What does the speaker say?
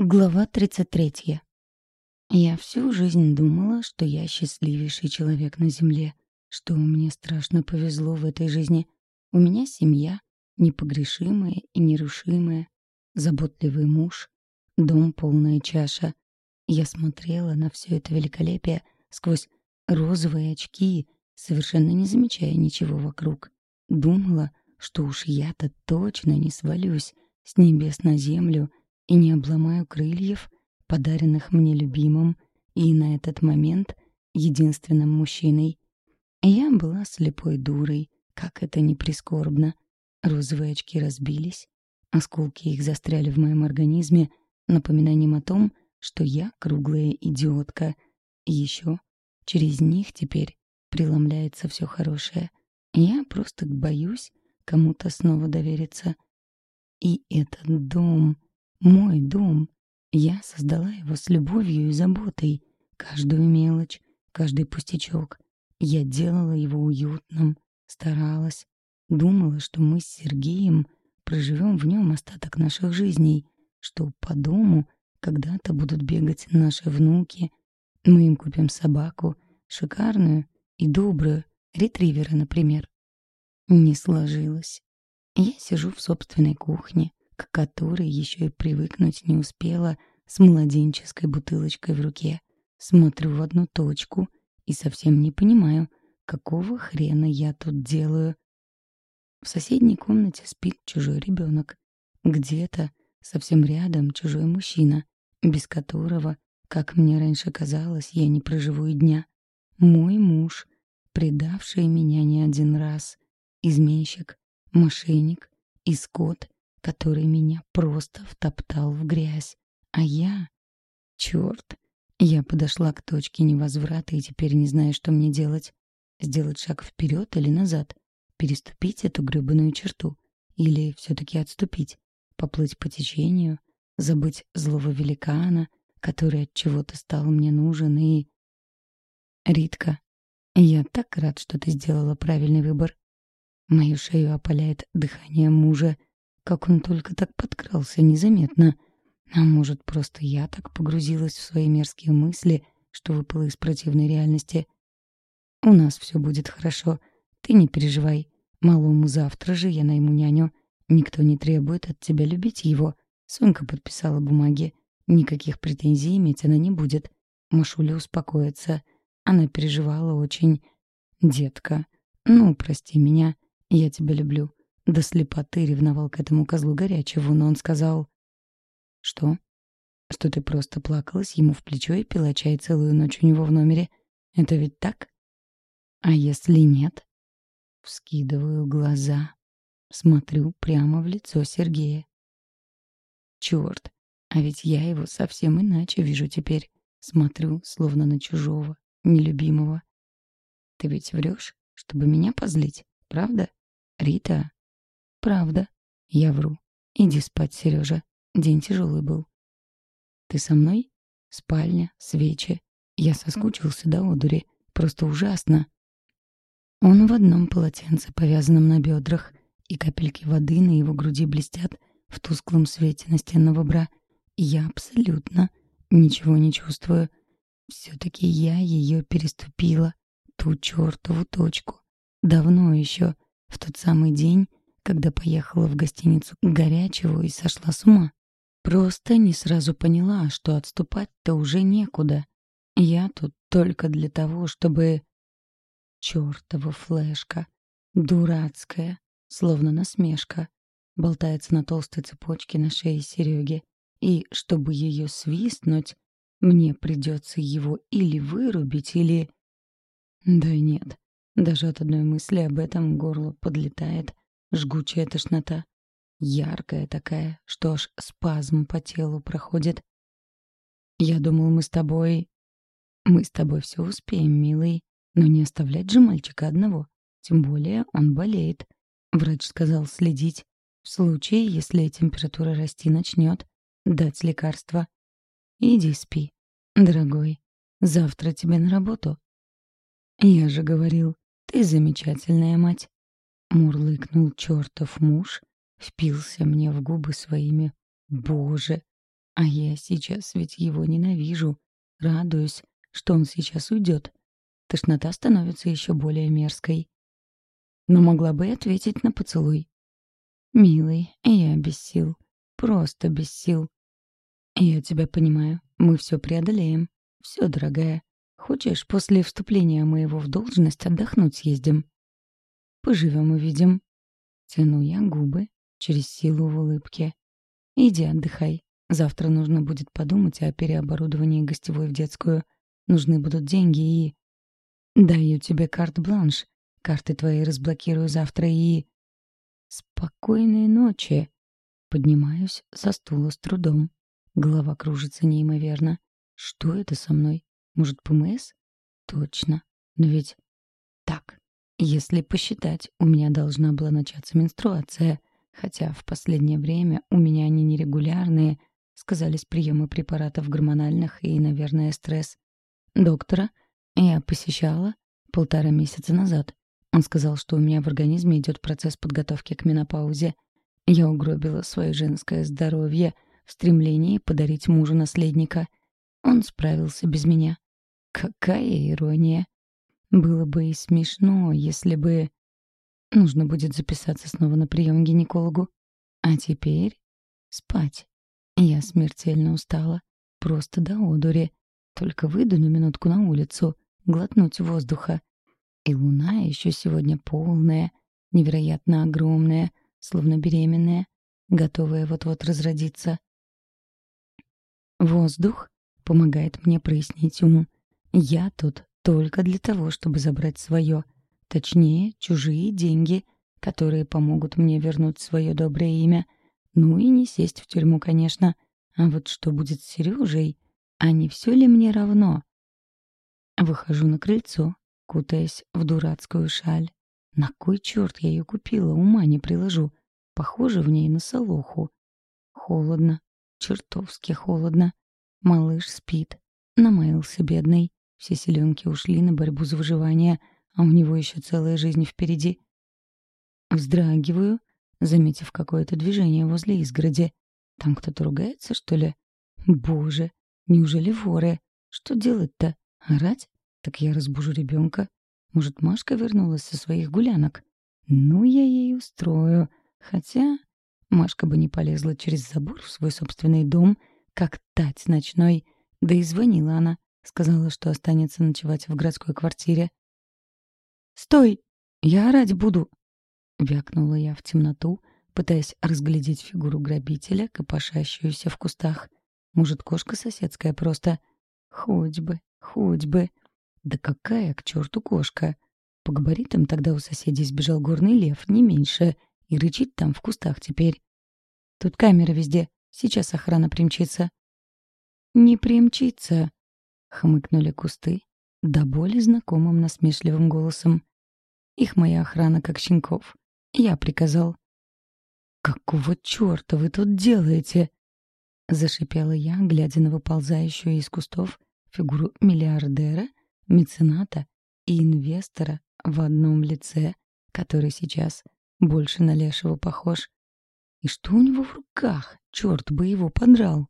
Глава 33. Я всю жизнь думала, что я счастливейший человек на Земле, что мне страшно повезло в этой жизни. У меня семья, непогрешимая и нерушимая, заботливый муж, дом полная чаша. Я смотрела на все это великолепие сквозь розовые очки, совершенно не замечая ничего вокруг. Думала, что уж я-то точно не свалюсь с небес на землю — и не обломаю крыльев, подаренных мне любимым и на этот момент единственным мужчиной. Я была слепой дурой, как это ни прискорбно. Розовые очки разбились, осколки их застряли в моем организме напоминанием о том, что я круглая идиотка. И еще через них теперь преломляется все хорошее. Я просто боюсь кому-то снова довериться. И этот дом... Мой дом. Я создала его с любовью и заботой. Каждую мелочь, каждый пустячок. Я делала его уютным, старалась. Думала, что мы с Сергеем проживем в нем остаток наших жизней, что по дому когда-то будут бегать наши внуки. Мы им купим собаку, шикарную и добрую, ретривера, например. Не сложилось. Я сижу в собственной кухне, к которой еще и привыкнуть не успела с младенческой бутылочкой в руке. Смотрю в одну точку и совсем не понимаю, какого хрена я тут делаю. В соседней комнате спит чужой ребенок. Где-то, совсем рядом, чужой мужчина, без которого, как мне раньше казалось, я не проживу и дня. Мой муж, предавший меня не один раз, изменщик, мошенник и скот, который меня просто втоптал в грязь. А я... Черт, я подошла к точке невозврата и теперь не знаю, что мне делать. Сделать шаг вперед или назад? Переступить эту грёбаную черту? Или все-таки отступить? Поплыть по течению? Забыть злого великана, который от чего-то стал мне нужен и... Ритка, я так рад, что ты сделала правильный выбор. Мою шею опаляет дыхание мужа — как он только так подкрался незаметно? А может, просто я так погрузилась в свои мерзкие мысли, что выпала из противной реальности? У нас все будет хорошо. Ты не переживай. Малому завтра же я найму няню. Никто не требует от тебя любить его. Сонька подписала бумаги. Никаких претензий иметь она не будет. Машуля успокоится. Она переживала очень. «Детка, ну, прости меня. Я тебя люблю. До слепоты ревновал к этому козлу горячего, но он сказал... «Что?» «Что ты просто плакалась ему в плечо и пила чай целую ночь у него в номере. Это ведь так?» «А если нет?» Вскидываю глаза. Смотрю прямо в лицо Сергея. Черт, а ведь я его совсем иначе вижу теперь. Смотрю, словно на чужого, нелюбимого. Ты ведь врешь, чтобы меня позлить, правда? Рита, Правда. Я вру. Иди спать, Сережа. День тяжелый был. Ты со мной? Спальня, свечи. Я соскучился до одури. Просто ужасно. Он в одном полотенце, повязанном на бедрах, и капельки воды на его груди блестят в тусклом свете настенного бра. Я абсолютно ничего не чувствую. Все-таки я ее переступила, ту чертову точку. Давно еще, в тот самый день, когда поехала в гостиницу Горячего и сошла с ума. Просто не сразу поняла, что отступать-то уже некуда. Я тут только для того, чтобы... Чёртова флешка. Дурацкая, словно насмешка. Болтается на толстой цепочке на шее Серёги. И чтобы её свистнуть, мне придётся его или вырубить, или... Да нет, даже от одной мысли об этом горло подлетает — жгучая тошнота. Яркая такая, что аж спазм по телу проходит. Я думал, мы с тобой... Мы с тобой все успеем, милый. Но не оставлять же мальчика одного. Тем более он болеет. Врач сказал следить. В случае, если температура расти начнет, дать лекарство. Иди спи, дорогой. Завтра тебе на работу. Я же говорил, ты замечательная мать. Мурлыкнул чертов муж, впился мне в губы своими «Боже!» А я сейчас ведь его ненавижу, радуюсь, что он сейчас уйдет. Тошнота становится еще более мерзкой. Но могла бы и ответить на поцелуй. «Милый, я без сил. Просто без сил. Я тебя понимаю. Мы все преодолеем. Все, дорогая. Хочешь, после вступления моего в должность отдохнуть съездим?» Поживем увидим. Тяну я губы через силу в улыбке. Иди отдыхай. Завтра нужно будет подумать о переоборудовании гостевой в детскую. Нужны будут деньги и... Даю тебе карт-бланш. Карты твои разблокирую завтра и... Спокойной ночи. Поднимаюсь со стула с трудом. Голова кружится неимоверно. Что это со мной? Может, ПМС? Точно. Но ведь... Так, если посчитать, у меня должна была начаться менструация, хотя в последнее время у меня они нерегулярные, сказались приемы препаратов гормональных и, наверное, стресс. Доктора я посещала полтора месяца назад. Он сказал, что у меня в организме идет процесс подготовки к менопаузе. Я угробила свое женское здоровье в стремлении подарить мужу наследника. Он справился без меня. Какая ирония! Было бы и смешно, если бы... Нужно будет записаться снова на прием к гинекологу. А теперь спать. Я смертельно устала. Просто до одури. Только выйду на минутку на улицу, глотнуть воздуха. И луна еще сегодня полная, невероятно огромная, словно беременная, готовая вот-вот разродиться. Воздух помогает мне прояснить ум. Я тут только для того, чтобы забрать свое, точнее, чужие деньги, которые помогут мне вернуть свое доброе имя. Ну и не сесть в тюрьму, конечно. А вот что будет с Сережей? А не все ли мне равно? Выхожу на крыльцо, кутаясь в дурацкую шаль. На кой черт я ее купила, ума не приложу. Похоже в ней на солоху. Холодно, чертовски холодно. Малыш спит, намаялся бедный. Все силенки ушли на борьбу за выживание, а у него еще целая жизнь впереди. Вздрагиваю, заметив какое-то движение возле изгороди. Там кто-то ругается, что ли? Боже, неужели воры? Что делать-то? Орать? Так я разбужу ребенка. Может, Машка вернулась со своих гулянок? Ну, я ей устрою. Хотя Машка бы не полезла через забор в свой собственный дом, как тать ночной. Да и звонила она. Сказала, что останется ночевать в городской квартире. «Стой! Я орать буду!» Вякнула я в темноту, пытаясь разглядеть фигуру грабителя, копошащуюся в кустах. Может, кошка соседская просто? Хоть бы, хоть бы. Да какая к черту кошка? По габаритам тогда у соседей сбежал горный лев, не меньше, и рычит там в кустах теперь. Тут камеры везде, сейчас охрана примчится. Не примчится, хмыкнули кусты, до боли знакомым насмешливым голосом. Их моя охрана как щенков. Я приказал. «Какого черта вы тут делаете?» Зашипела я, глядя на выползающую из кустов фигуру миллиардера, мецената и инвестора в одном лице, который сейчас больше на лешего похож. И что у него в руках? Черт бы его подрал!